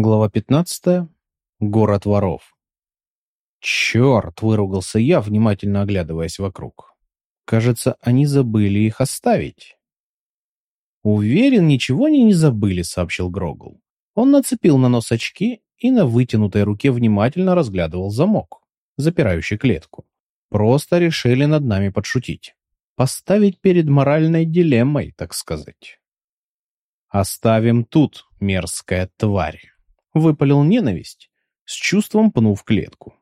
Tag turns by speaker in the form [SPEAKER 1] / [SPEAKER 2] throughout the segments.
[SPEAKER 1] Глава 15. Город воров. «Черт!» — выругался я, внимательно оглядываясь вокруг. «Кажется, они забыли их оставить». «Уверен, ничего они не забыли», — сообщил Грогл. Он нацепил на нос очки и на вытянутой руке внимательно разглядывал замок, запирающий клетку. Просто решили над нами подшутить. Поставить перед моральной дилеммой, так сказать. «Оставим тут, мерзкая тварь», — выпалил ненависть, с чувством пнув клетку.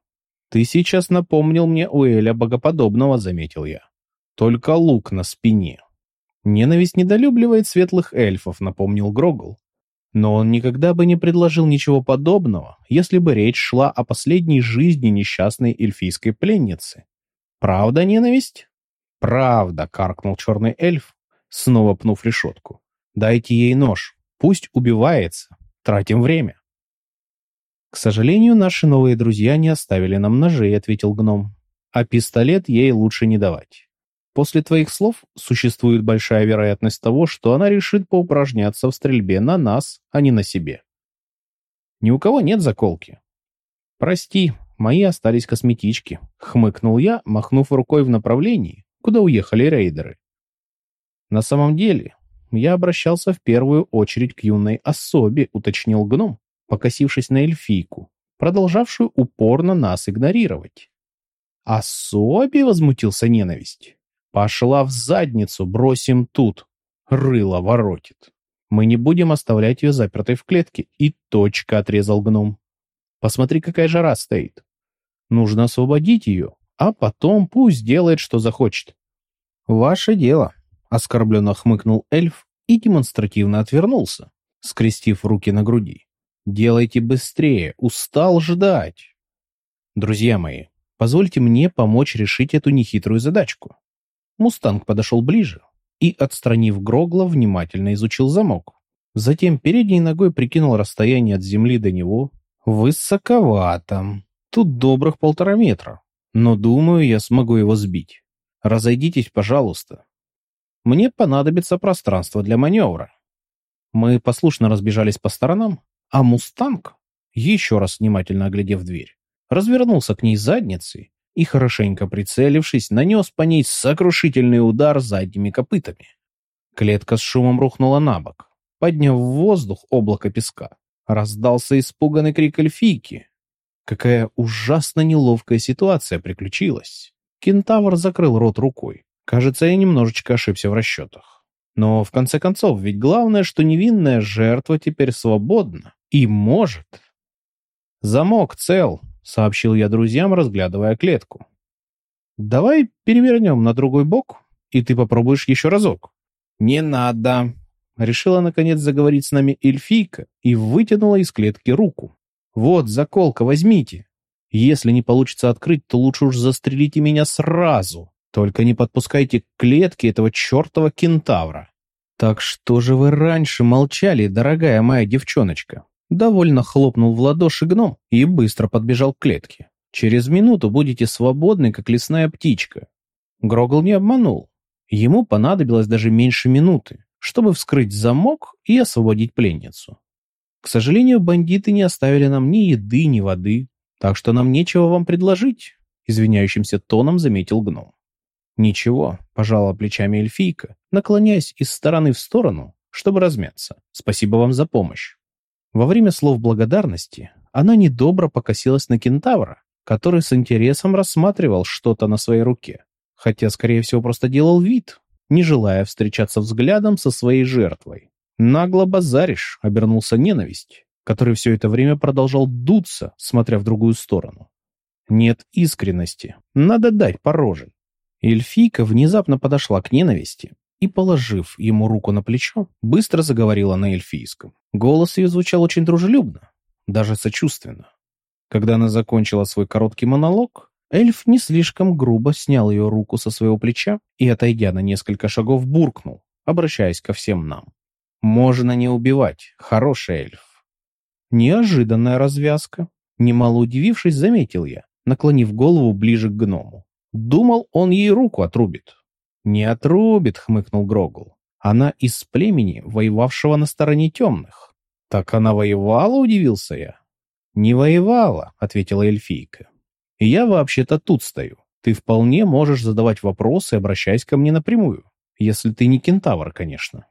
[SPEAKER 1] «Ты сейчас напомнил мне Уэля Богоподобного», — заметил я. «Только лук на спине». «Ненависть недолюбливает светлых эльфов», — напомнил Грогл. Но он никогда бы не предложил ничего подобного, если бы речь шла о последней жизни несчастной эльфийской пленницы. «Правда, ненависть?» «Правда», — каркнул черный эльф, снова пнув решетку. «Дайте ей нож. Пусть убивается. Тратим время». «К сожалению, наши новые друзья не оставили нам ножей», — ответил гном. «А пистолет ей лучше не давать. После твоих слов существует большая вероятность того, что она решит поупражняться в стрельбе на нас, а не на себе. Ни у кого нет заколки. Прости, мои остались косметички, хмыкнул я, махнув рукой в направлении, куда уехали рейдеры. На самом деле, я обращался в первую очередь к юной особе, уточнил гном, покосившись на эльфийку, продолжавшую упорно нас игнорировать. «Особе?» — возмутился ненависть. Пошла в задницу, бросим тут. Рыло воротит. Мы не будем оставлять ее запертой в клетке. И точка, отрезал гном. Посмотри, какая жара стоит. Нужно освободить ее, а потом пусть делает, что захочет. Ваше дело, оскорбленно хмыкнул эльф и демонстративно отвернулся, скрестив руки на груди. Делайте быстрее, устал ждать. Друзья мои, позвольте мне помочь решить эту нехитрую задачку. Мустанг подошел ближе и, отстранив Грогла, внимательно изучил замок. Затем передней ногой прикинул расстояние от земли до него. Высоковато. Тут добрых полтора метра. Но, думаю, я смогу его сбить. Разойдитесь, пожалуйста. Мне понадобится пространство для маневра. Мы послушно разбежались по сторонам, а «Мустанг», еще раз внимательно оглядев дверь, развернулся к ней задницей и, хорошенько прицелившись, нанес по ней сокрушительный удар задними копытами. Клетка с шумом рухнула на бок, подняв в воздух облако песка. Раздался испуганный крик эльфийки. Какая ужасно неловкая ситуация приключилась. Кентавр закрыл рот рукой. Кажется, я немножечко ошибся в расчетах. Но, в конце концов, ведь главное, что невинная жертва теперь свободна и может. Замок цел, сообщил я друзьям, разглядывая клетку. «Давай перевернем на другой бок, и ты попробуешь еще разок». «Не надо!» Решила, наконец, заговорить с нами эльфийка и вытянула из клетки руку. «Вот, заколка, возьмите. Если не получится открыть, то лучше уж застрелите меня сразу. Только не подпускайте к клетке этого чертова кентавра». «Так что же вы раньше молчали, дорогая моя девчоночка?» Довольно хлопнул в ладоши гном и быстро подбежал к клетке. «Через минуту будете свободны, как лесная птичка». Грогл не обманул. Ему понадобилось даже меньше минуты, чтобы вскрыть замок и освободить пленницу. К сожалению, бандиты не оставили нам ни еды, ни воды, так что нам нечего вам предложить, извиняющимся тоном заметил гном. Ничего, пожала плечами эльфийка, наклоняясь из стороны в сторону, чтобы размяться. Спасибо вам за помощь. Во время слов благодарности она недобро покосилась на кентавра, который с интересом рассматривал что-то на своей руке, хотя, скорее всего, просто делал вид, не желая встречаться взглядом со своей жертвой. «Нагло базаришь», — обернулся ненависть, который все это время продолжал дуться, смотря в другую сторону. «Нет искренности. Надо дать по роже». Эльфийка внезапно подошла к ненависти и, положив ему руку на плечо, быстро заговорила на эльфийском. Голос ее звучал очень дружелюбно, даже сочувственно. Когда она закончила свой короткий монолог, эльф не слишком грубо снял ее руку со своего плеча и, отойдя на несколько шагов, буркнул, обращаясь ко всем нам. «Можно не убивать, хороший эльф». Неожиданная развязка. Немало удивившись, заметил я, наклонив голову ближе к гному. Думал, он ей руку отрубит. «Не отрубит», — хмыкнул Грогул. «Она из племени, воевавшего на стороне темных. «Так она воевала?» — удивился я. «Не воевала», — ответила эльфийка. «И я вообще-то тут стою. Ты вполне можешь задавать вопросы, обращаясь ко мне напрямую. Если ты не кентавр, конечно».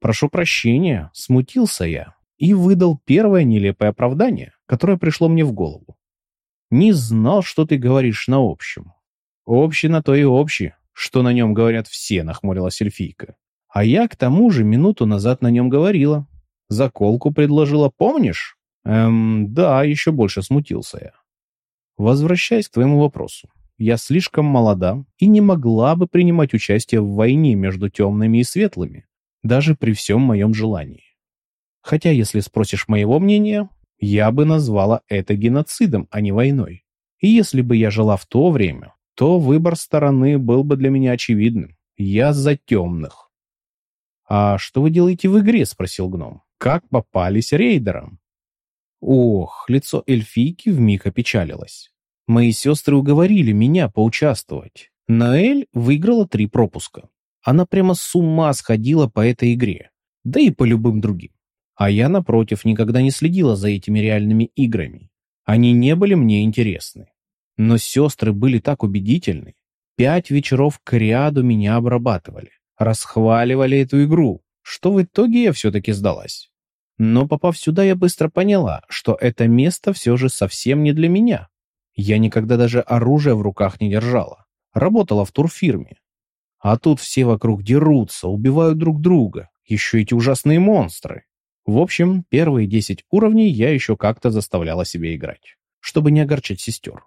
[SPEAKER 1] «Прошу прощения», — смутился я и выдал первое нелепое оправдание, которое пришло мне в голову. «Не знал, что ты говоришь на общем». «Общий на то и общий, что на нем говорят все», — нахмурилась эльфийка. «А я, к тому же, минуту назад на нем говорила. Заколку предложила, помнишь?» «Эм, да, еще больше смутился я». «Возвращаясь к твоему вопросу. Я слишком молода и не могла бы принимать участие в войне между темными и светлыми, даже при всем моем желании. Хотя, если спросишь моего мнения, я бы назвала это геноцидом, а не войной. И если бы я жила в то время, то выбор стороны был бы для меня очевидным. Я за темных. «А что вы делаете в игре?» — спросил гном. «Как попались рейдерам?» Ох, лицо эльфийки вмиг опечалилось. Мои сестры уговорили меня поучаствовать. Наэль выиграла три пропуска. Она прямо с ума сходила по этой игре. Да и по любым другим. А я, напротив, никогда не следила за этими реальными играми. Они не были мне интересны. Но сестры были так убедительны. Пять вечеров к ряду меня обрабатывали. Расхваливали эту игру, что в итоге я все-таки сдалась. Но попав сюда, я быстро поняла, что это место все же совсем не для меня. Я никогда даже оружие в руках не держала. Работала в турфирме. А тут все вокруг дерутся, убивают друг друга. Еще эти ужасные монстры. В общем, первые 10 уровней я еще как-то заставляла себе играть, чтобы не огорчать сестер.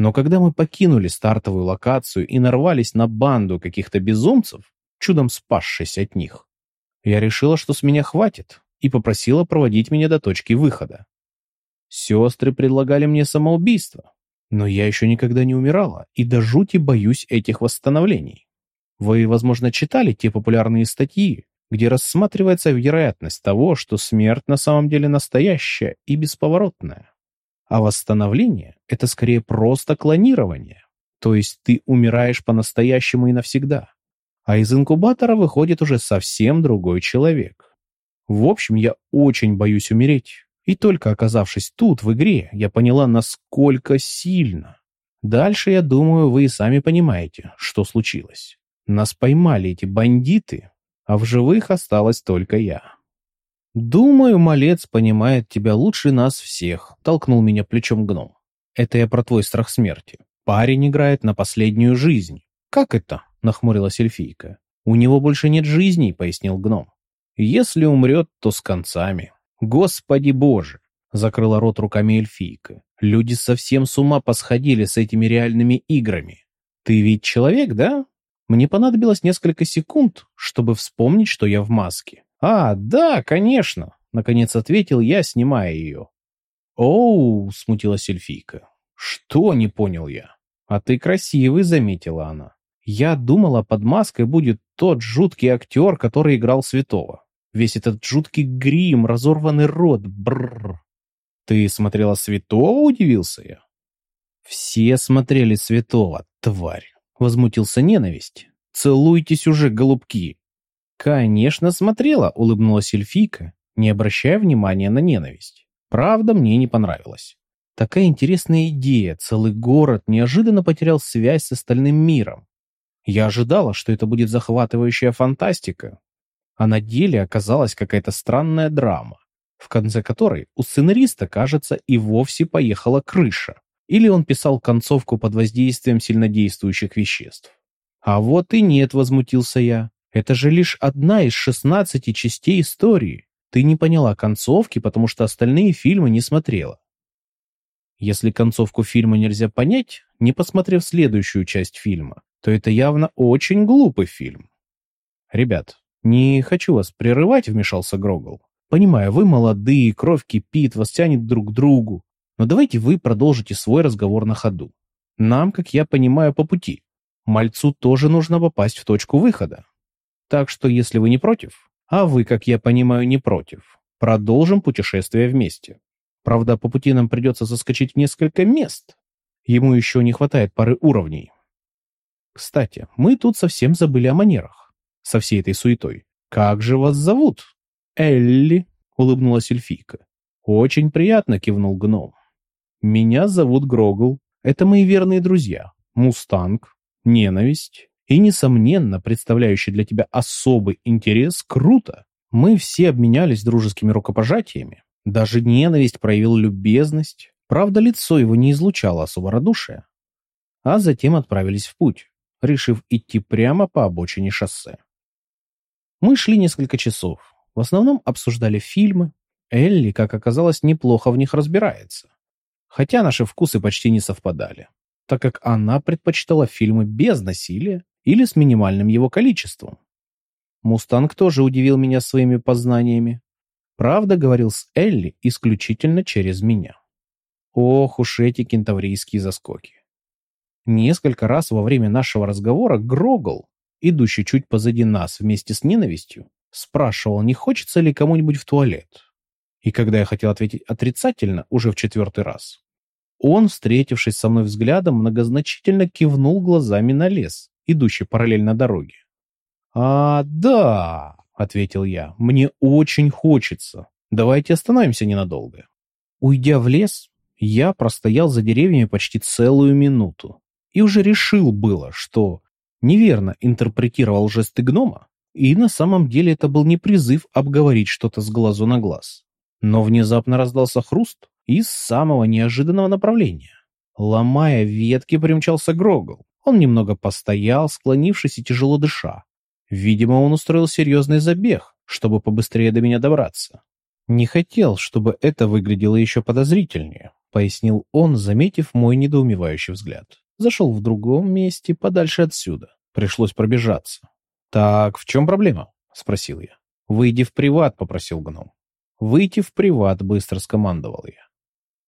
[SPEAKER 1] Но когда мы покинули стартовую локацию и нарвались на банду каких-то безумцев, чудом спасшись от них, я решила, что с меня хватит, и попросила проводить меня до точки выхода. Сестры предлагали мне самоубийство, но я еще никогда не умирала и до жути боюсь этих восстановлений. Вы, возможно, читали те популярные статьи, где рассматривается вероятность того, что смерть на самом деле настоящая и бесповоротная. А восстановление — это скорее просто клонирование, то есть ты умираешь по-настоящему и навсегда. А из инкубатора выходит уже совсем другой человек. В общем, я очень боюсь умереть. И только оказавшись тут, в игре, я поняла, насколько сильно. Дальше, я думаю, вы и сами понимаете, что случилось. Нас поймали эти бандиты, а в живых осталась только я. «Думаю, малец понимает тебя лучше нас всех», — толкнул меня плечом гном. «Это я про твой страх смерти. Парень играет на последнюю жизнь». «Как это?» — нахмурилась эльфийка. «У него больше нет жизни», — пояснил гном. Если умрет, то с концами. Господи боже! Закрыла рот руками эльфийка. Люди совсем с ума посходили с этими реальными играми. Ты ведь человек, да? Мне понадобилось несколько секунд, чтобы вспомнить, что я в маске. А, да, конечно, наконец ответил я, снимая ее. Оу, смутилась эльфийка. Что, не понял я. А ты красивый, заметила она. Я думала, под маской будет тот жуткий актер, который играл святого. Весь этот жуткий грим, разорванный рот, бррр. Ты смотрела «Святого»? — удивился я. Все смотрели «Святого», тварь. Возмутился ненависть. Целуйтесь уже, голубки. Конечно, смотрела, улыбнулась эльфийка, не обращая внимания на ненависть. Правда, мне не понравилось. Такая интересная идея. Целый город неожиданно потерял связь с остальным миром. Я ожидала, что это будет захватывающая фантастика, а на деле оказалась какая-то странная драма, в конце которой у сценариста, кажется, и вовсе поехала крыша, или он писал концовку под воздействием сильнодействующих веществ. А вот и нет, возмутился я. Это же лишь одна из шестнадцати частей истории. Ты не поняла концовки, потому что остальные фильмы не смотрела. Если концовку фильма нельзя понять, не посмотрев следующую часть фильма, то это явно очень глупый фильм. Ребят, «Не хочу вас прерывать», — вмешался Грогл. «Понимаю, вы молодые, кровь кипит, вас тянет друг к другу. Но давайте вы продолжите свой разговор на ходу. Нам, как я понимаю, по пути. Мальцу тоже нужно попасть в точку выхода. Так что, если вы не против, а вы, как я понимаю, не против, продолжим путешествие вместе. Правда, по пути нам придется заскочить в несколько мест. Ему еще не хватает пары уровней. Кстати, мы тут совсем забыли о манерах со всей этой суетой. «Как же вас зовут?» «Элли», — улыбнулась эльфийка. «Очень приятно», — кивнул гном. «Меня зовут Грогл. Это мои верные друзья. Мустанг, ненависть и, несомненно, представляющий для тебя особый интерес, круто. Мы все обменялись дружескими рукопожатиями. Даже ненависть проявил любезность. Правда, лицо его не излучало особо радушия. А затем отправились в путь, решив идти прямо по обочине шоссе. Мы шли несколько часов. В основном обсуждали фильмы. Элли, как оказалось, неплохо в них разбирается. Хотя наши вкусы почти не совпадали, так как она предпочитала фильмы без насилия или с минимальным его количеством. Мустанг тоже удивил меня своими познаниями. Правда, говорил с Элли исключительно через меня. Ох уж эти кентаврийские заскоки. Несколько раз во время нашего разговора Грогл, идущий чуть позади нас вместе с ненавистью, спрашивал, не хочется ли кому-нибудь в туалет. И когда я хотел ответить отрицательно, уже в четвертый раз, он, встретившись со мной взглядом, многозначительно кивнул глазами на лес, идущий параллельно дороге. «А, да», — ответил я, — «мне очень хочется. Давайте остановимся ненадолго». Уйдя в лес, я простоял за деревьями почти целую минуту и уже решил было, что неверно интерпретировал жесты гнома, и на самом деле это был не призыв обговорить что-то с глазу на глаз. Но внезапно раздался хруст из самого неожиданного направления. Ломая ветки, примчался Грогл. Он немного постоял, склонившись и тяжело дыша. Видимо, он устроил серьезный забег, чтобы побыстрее до меня добраться. Не хотел, чтобы это выглядело еще подозрительнее, пояснил он, заметив мой недоумевающий взгляд. Зашел в другом месте, подальше отсюда. Пришлось пробежаться. «Так, в чем проблема?» — спросил я. «Выйди в приват», — попросил гном. «Выйти в приват», — быстро скомандовал я.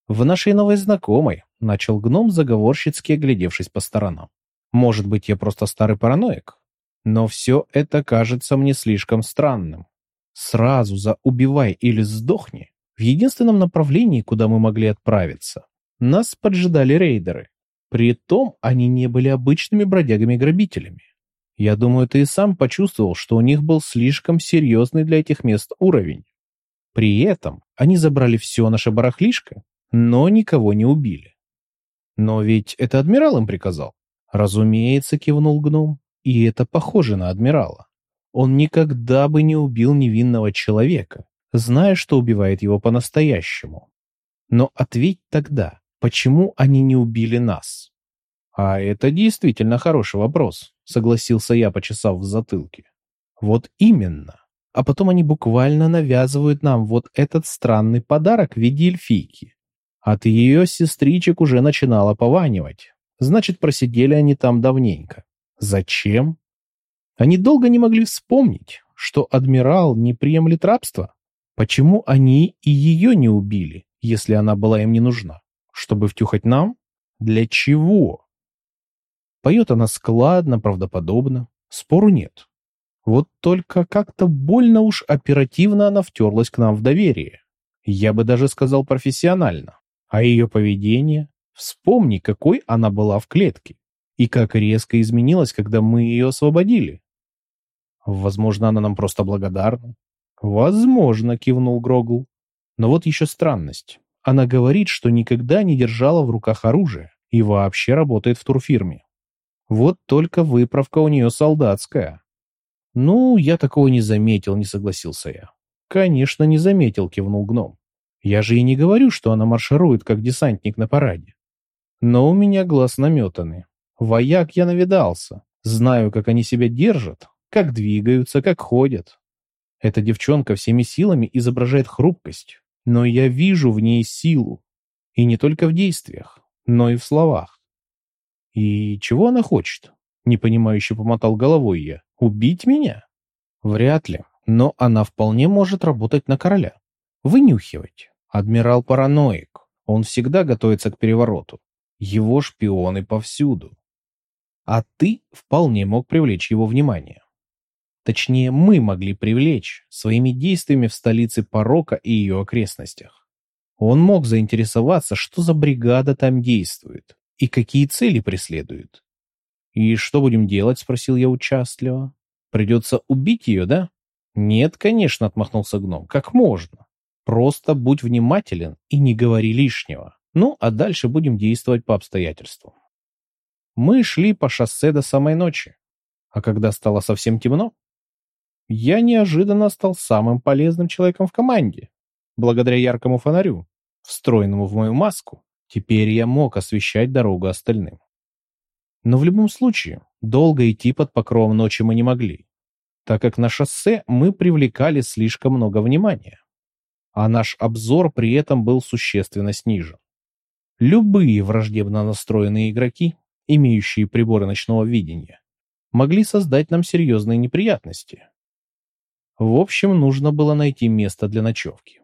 [SPEAKER 1] «В нашей новой знакомой», — начал гном, заговорщицки оглядевшись по сторонам. «Может быть, я просто старый параноик? Но все это кажется мне слишком странным. Сразу за «убивай или сдохни» в единственном направлении, куда мы могли отправиться, нас поджидали рейдеры. Притом они не были обычными бродягами-грабителями. Я думаю, ты и сам почувствовал, что у них был слишком серьезный для этих мест уровень. При этом они забрали все наше барахлишко, но никого не убили. Но ведь это адмирал им приказал. Разумеется, кивнул гном. И это похоже на адмирала. Он никогда бы не убил невинного человека, зная, что убивает его по-настоящему. Но ответь тогда, почему они не убили нас? А это действительно хороший вопрос, согласился я, почесав в затылке. Вот именно. А потом они буквально навязывают нам вот этот странный подарок в виде эльфийки. От ее сестричек уже начинало пованивать. Значит, просидели они там давненько. Зачем? Они долго не могли вспомнить, что адмирал не приемлет рабство. Почему они и ее не убили, если она была им не нужна? Чтобы втюхать нам? Для чего? Поет она складно, правдоподобно. Спору нет. Вот только как-то больно уж оперативно она втерлась к нам в доверие. Я бы даже сказал профессионально. А ее поведение? Вспомни, какой она была в клетке. И как резко изменилась, когда мы ее освободили. Возможно, она нам просто благодарна. Возможно, кивнул Грогл. Но вот еще странность. Она говорит, что никогда не держала в руках оружие и вообще работает в турфирме. Вот только выправка у нее солдатская. Ну, я такого не заметил, не согласился я. Конечно, не заметил, кивнул гном. Я же и не говорю, что она марширует, как десантник на параде. Но у меня глаз наметанный. Вояк я навидался. Знаю, как они себя держат, как двигаются, как ходят. Эта девчонка всеми силами изображает хрупкость, но я вижу в ней силу. И не только в действиях, но и в словах. И чего она хочет? Непонимающе помотал головой я. Убить меня? Вряд ли, но она вполне может работать на короля. Вынюхивать. Адмирал параноик. Он всегда готовится к перевороту. Его шпионы повсюду а ты вполне мог привлечь его внимание. Точнее, мы могли привлечь своими действиями в столице порока и ее окрестностях. Он мог заинтересоваться, что за бригада там действует и какие цели преследует. «И что будем делать?» — спросил я участливо. «Придется убить ее, да?» «Нет, конечно», — отмахнулся гном. «Как можно? Просто будь внимателен и не говори лишнего. Ну, а дальше будем действовать по обстоятельствам. Мы шли по шоссе до самой ночи. А когда стало совсем темно, я неожиданно стал самым полезным человеком в команде. Благодаря яркому фонарю, встроенному в мою маску, теперь я мог освещать дорогу остальным. Но в любом случае, долго идти под покровом ночи мы не могли, так как на шоссе мы привлекали слишком много внимания, а наш обзор при этом был существенно снижен. Любые враждебно настроенные игроки, имеющие приборы ночного видения, могли создать нам серьезные неприятности. В общем, нужно было найти место для ночевки.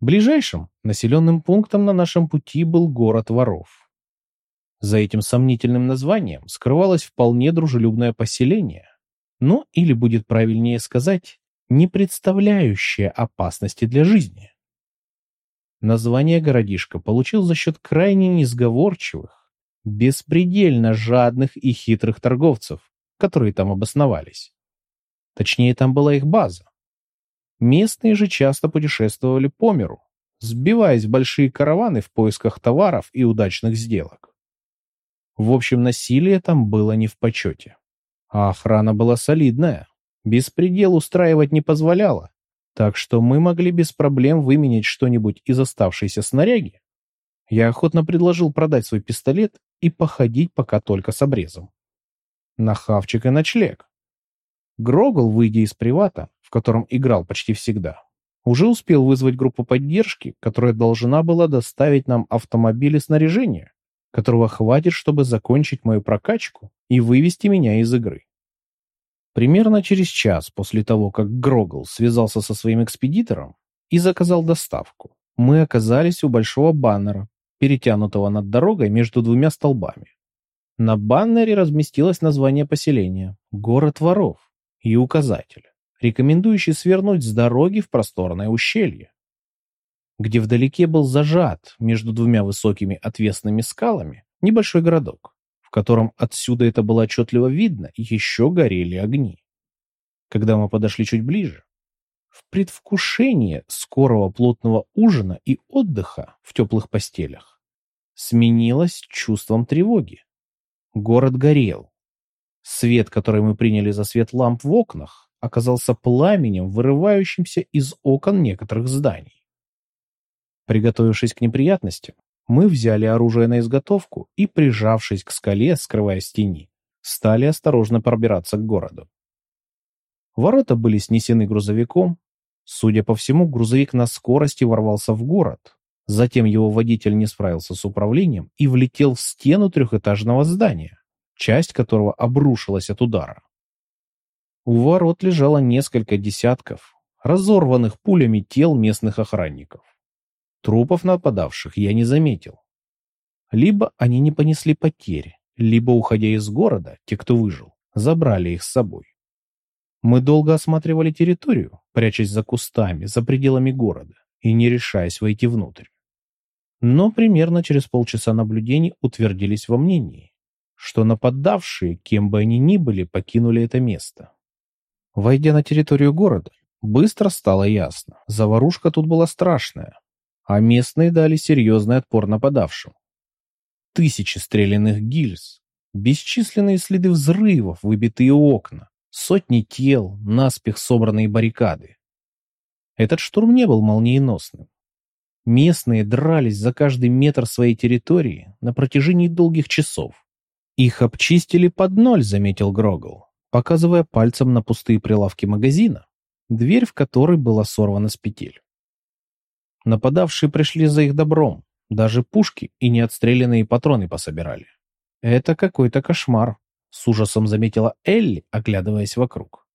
[SPEAKER 1] Ближайшим населенным пунктом на нашем пути был город воров. За этим сомнительным названием скрывалось вполне дружелюбное поселение, ну или будет правильнее сказать, не представляющее опасности для жизни. Название городишка получил за счет крайне несговорчивых, беспредельно жадных и хитрых торговцев, которые там обосновались. Точнее, там была их база. Местные же часто путешествовали по миру, сбиваясь в большие караваны в поисках товаров и удачных сделок. В общем, насилие там было не в почете. А охрана была солидная, беспредел устраивать не позволяла, так что мы могли без проблем выменять что-нибудь из оставшейся снаряги. Я охотно предложил продать свой пистолет и походить пока только с обрезом. На хавчик и ночлег. Грогл, выйдя из привата, в котором играл почти всегда, уже успел вызвать группу поддержки, которая должна была доставить нам автомобили снаряжения, которого хватит, чтобы закончить мою прокачку и вывести меня из игры. Примерно через час после того, как Грогл связался со своим экспедитором и заказал доставку, мы оказались у большого баннера, перетянутого над дорогой между двумя столбами. На баннере разместилось название поселения «Город воров» и указатель, рекомендующий свернуть с дороги в просторное ущелье, где вдалеке был зажат между двумя высокими отвесными скалами небольшой городок, котором отсюда это было отчетливо видно, еще горели огни. Когда мы подошли чуть ближе, в предвкушении скорого плотного ужина и отдыха в теплых постелях сменилось чувством тревоги. Город горел. Свет, который мы приняли за свет ламп в окнах, оказался пламенем, вырывающимся из окон некоторых зданий. Приготовившись к неприятностям, мы взяли оружие на изготовку и, прижавшись к скале, скрываясь тени, стали осторожно пробираться к городу. Ворота были снесены грузовиком. Судя по всему, грузовик на скорости ворвался в город. Затем его водитель не справился с управлением и влетел в стену трехэтажного здания, часть которого обрушилась от удара. У ворот лежало несколько десятков разорванных пулями тел местных охранников. Трупов нападавших я не заметил. Либо они не понесли потери, либо, уходя из города, те, кто выжил, забрали их с собой. Мы долго осматривали территорию, прячась за кустами, за пределами города и не решаясь войти внутрь. Но примерно через полчаса наблюдений утвердились во мнении, что нападавшие, кем бы они ни были, покинули это место. Войдя на территорию города, быстро стало ясно, заварушка тут была страшная, а местные дали серьезный отпор нападавшим. Тысячи стрелянных гильз, бесчисленные следы взрывов, выбитые окна, Сотни тел, наспех собранные баррикады. Этот штурм не был молниеносным. Местные дрались за каждый метр своей территории на протяжении долгих часов. Их обчистили под ноль, заметил Грогл, показывая пальцем на пустые прилавки магазина, дверь в которой была сорвана с петель. Нападавшие пришли за их добром, даже пушки и неотстрелянные патроны пособирали. Это какой-то кошмар. С ужасом заметила Элли, оглядываясь вокруг.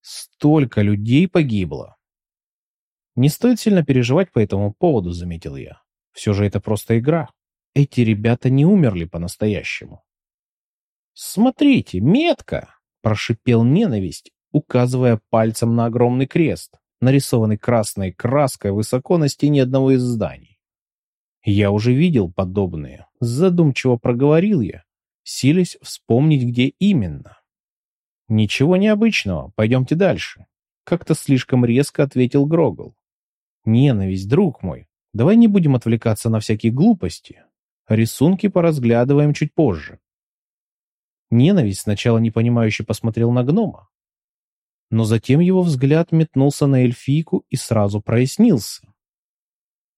[SPEAKER 1] Столько людей погибло. Не стоит сильно переживать по этому поводу, заметил я. Все же это просто игра. Эти ребята не умерли по-настоящему. Смотрите, метка! Прошипел ненависть, указывая пальцем на огромный крест, нарисованный красной краской высоко на стене одного из зданий. Я уже видел подобные. Задумчиво проговорил я, силясь вспомнить, где именно. «Ничего необычного, пойдемте дальше», — как-то слишком резко ответил Грогл. Ненависть, друг мой. Давай не будем отвлекаться на всякие глупости. Рисунки поразглядываем чуть позже. Ненависть сначала непонимающе посмотрел на гнома, но затем его взгляд метнулся на эльфийку и сразу прояснился.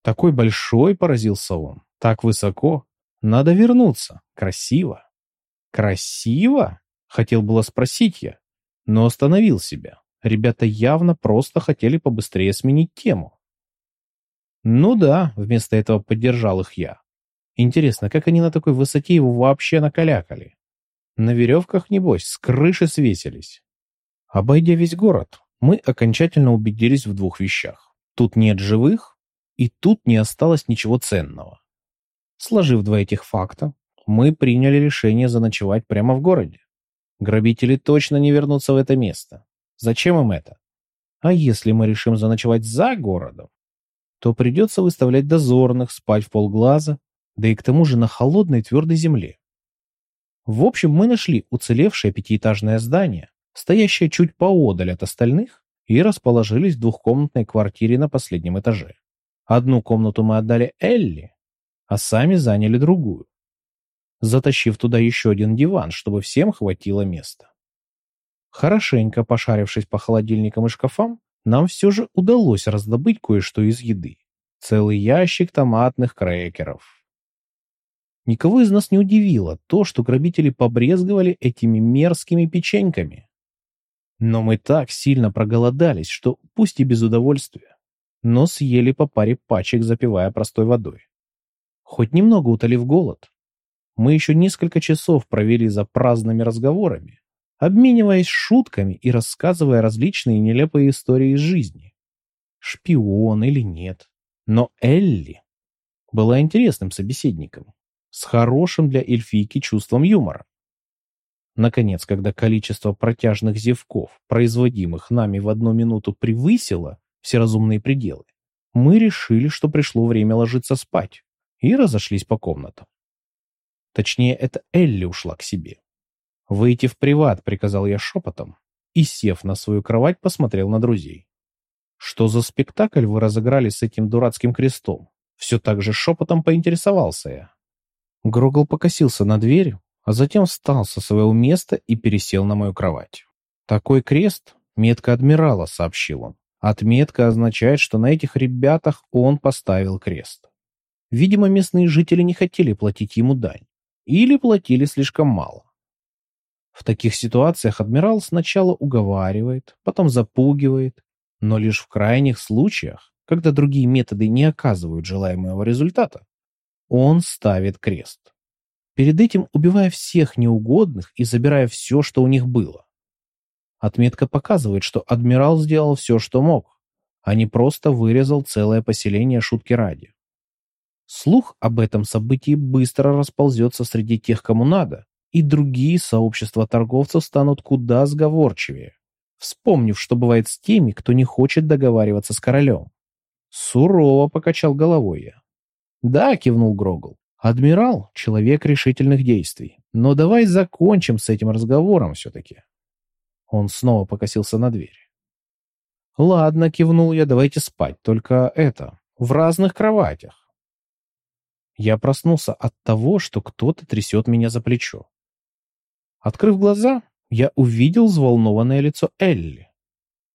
[SPEAKER 1] Такой большой, поразился он, так высоко. Надо вернуться. Красиво. Красиво? Хотел было спросить я, но остановил себя. Ребята явно просто хотели побыстрее сменить тему. Ну да, вместо этого поддержал их я. Интересно, как они на такой высоте его вообще накалякали? На веревках, небось, с крыши свесились. Обойдя весь город, мы окончательно убедились в двух вещах. Тут нет живых, и тут не осталось ничего ценного. Сложив два этих факта, мы приняли решение заночевать прямо в городе. Грабители точно не вернутся в это место. Зачем им это? А если мы решим заночевать за городом, то придется выставлять дозорных, спать в полглаза, да и к тому же на холодной твердой земле. В общем, мы нашли уцелевшее пятиэтажное здание, стоящее чуть поодаль от остальных, и расположились в двухкомнатной квартире на последнем этаже. Одну комнату мы отдали Элли, а сами заняли другую, затащив туда еще один диван, чтобы всем хватило места. Хорошенько пошарившись по холодильникам и шкафам, нам все же удалось раздобыть кое-что из еды. Целый ящик томатных крекеров. Никого из нас не удивило то, что грабители побрезговали этими мерзкими печеньками. Но мы так сильно проголодались, что, пусть и без удовольствия, но съели по паре пачек, запивая простой водой. Хоть немного утолив голод, мы еще несколько часов провели за праздными разговорами, обмениваясь шутками и рассказывая различные нелепые истории из жизни. Шпион или нет. Но Элли была интересным собеседником, с хорошим для эльфийки чувством юмора. Наконец, когда количество протяжных зевков, производимых нами в одну минуту, превысило все разумные пределы, мы решили, что пришло время ложиться спать, и разошлись по комнатам. Точнее, это Элли ушла к себе. «Выйти в приват», — приказал я шепотом, и, сев на свою кровать, посмотрел на друзей. «Что за спектакль вы разыграли с этим дурацким крестом?» Все так же шепотом поинтересовался я. Грогл покосился на дверь, а затем встал со своего места и пересел на мою кровать. «Такой крест — метка адмирала», — сообщил он. Отметка означает, что на этих ребятах он поставил крест. Видимо, местные жители не хотели платить ему дань. Или платили слишком мало. В таких ситуациях адмирал сначала уговаривает, потом запугивает, но лишь в крайних случаях, когда другие методы не оказывают желаемого результата, он ставит крест. Перед этим убивая всех неугодных и забирая все, что у них было. Отметка показывает, что адмирал сделал все, что мог, а не просто вырезал целое поселение шутки ради. Слух об этом событии быстро расползется среди тех, кому надо, и другие сообщества торговцев станут куда сговорчивее, вспомнив, что бывает с теми, кто не хочет договариваться с королем. Сурово покачал головой я. «Да», — кивнул Грогл, — «адмирал — человек решительных действий. Но давай закончим с этим разговором все-таки». Он снова покосился на дверь. «Ладно», — кивнул я, — «давайте спать, только это, в разных кроватях». Я проснулся от того, что кто-то трясет меня за плечо. Открыв глаза, я увидел взволнованное лицо Элли.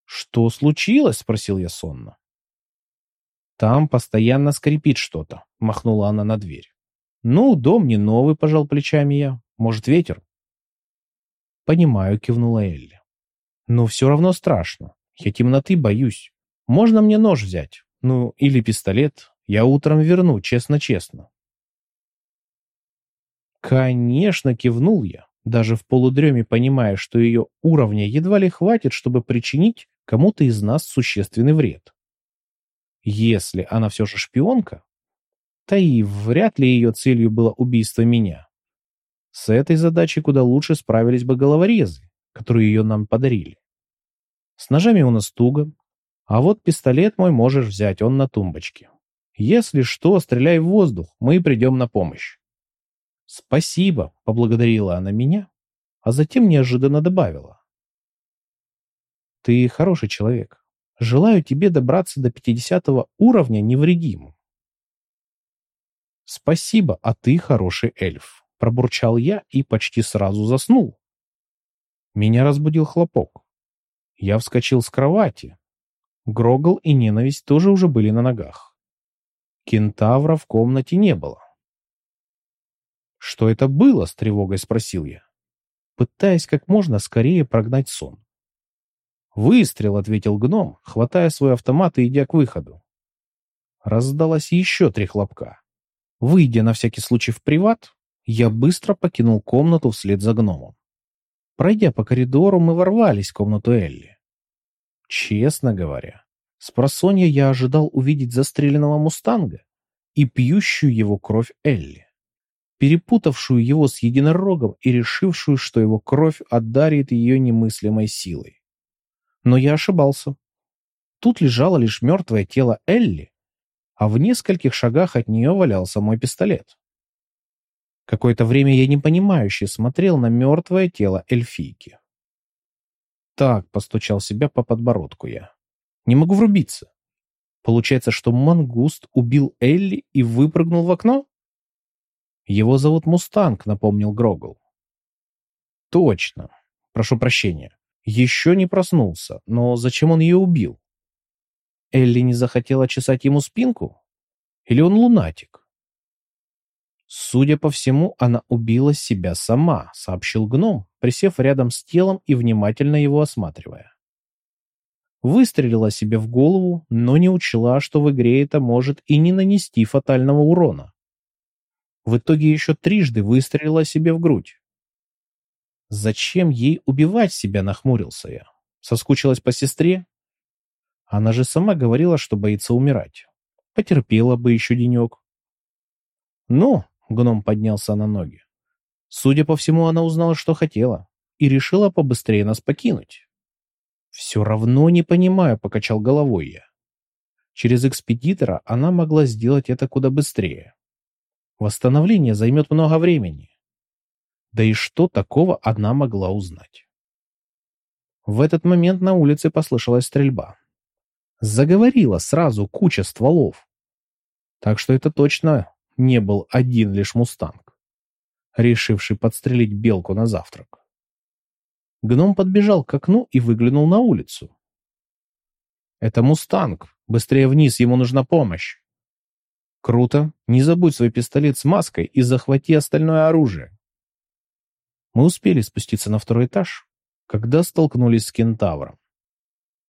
[SPEAKER 1] «Что случилось?» — спросил я сонно. «Там постоянно скрипит что-то», — махнула она на дверь. «Ну, дом не новый», — пожал плечами я. «Может, ветер?» «Понимаю», — кивнула Элли. Но все равно страшно. Я темноты боюсь. Можно мне нож взять? Ну, или пистолет? Я утром верну, честно-честно. Конечно, кивнул я, даже в полудреме понимая, что ее уровня едва ли хватит, чтобы причинить кому-то из нас существенный вред. Если она все же шпионка, то и вряд ли ее целью было убийство меня. С этой задачей куда лучше справились бы головорезы которую ее нам подарили. С ножами у нас туго, а вот пистолет мой можешь взять, он на тумбочке. Если что, стреляй в воздух, мы придем на помощь. Спасибо, поблагодарила она меня, а затем неожиданно добавила. Ты хороший человек. Желаю тебе добраться до 50 уровня невредимым. Спасибо, а ты хороший эльф, пробурчал я и почти сразу заснул. Меня разбудил хлопок. Я вскочил с кровати. Грогл и ненависть тоже уже были на ногах. Кентавра в комнате не было. «Что это было?» — с тревогой спросил я, пытаясь как можно скорее прогнать сон. «Выстрел», — ответил гном, хватая свой автомат и идя к выходу. Раздалось еще три хлопка. Выйдя на всякий случай в приват, я быстро покинул комнату вслед за гномом. Пройдя по коридору, мы ворвались в комнату Элли. Честно говоря, с просонья я ожидал увидеть застреленного мустанга и пьющую его кровь Элли, перепутавшую его с единорогом и решившую, что его кровь отдарит ее немыслимой силой. Но я ошибался. Тут лежало лишь мертвое тело Элли, а в нескольких шагах от нее валялся мой пистолет. Какое-то время я непонимающе смотрел на мертвое тело эльфийки. «Так», — постучал себя по подбородку я. «Не могу врубиться. Получается, что мангуст убил Элли и выпрыгнул в окно?» «Его зовут Мустанг», — напомнил Грогл. «Точно. Прошу прощения. Еще не проснулся, но зачем он ее убил? Элли не захотела чесать ему спинку? Или он лунатик? Судя по всему, она убила себя сама, сообщил гном, присев рядом с телом и внимательно его осматривая. Выстрелила себе в голову, но не учла, что в игре это может и не нанести фатального урона. В итоге еще трижды выстрелила себе в грудь. Зачем ей убивать себя, нахмурился я. Соскучилась по сестре? Она же сама говорила, что боится умирать. Потерпела бы еще денек. Ну, гном поднялся на ноги. Судя по всему, она узнала, что хотела, и решила побыстрее нас покинуть. Все равно не понимаю, покачал головой я. Через экспедитора она могла сделать это куда быстрее. Восстановление займет много времени. Да и что такого одна могла узнать? В этот момент на улице послышалась стрельба. Заговорила сразу куча стволов. Так что это точно не был один лишь мустанг, решивший подстрелить белку на завтрак. Гном подбежал к окну и выглянул на улицу. «Это мустанг. Быстрее вниз, ему нужна помощь». «Круто. Не забудь свой пистолет с маской и захвати остальное оружие. Мы успели спуститься на второй этаж, когда столкнулись с кентавром.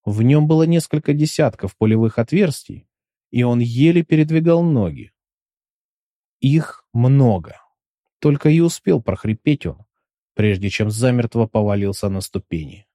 [SPEAKER 1] В нем было несколько десятков полевых отверстий, и он еле передвигал ноги. Их много. Только и успел прохрипеть он, прежде чем замертво повалился на ступени.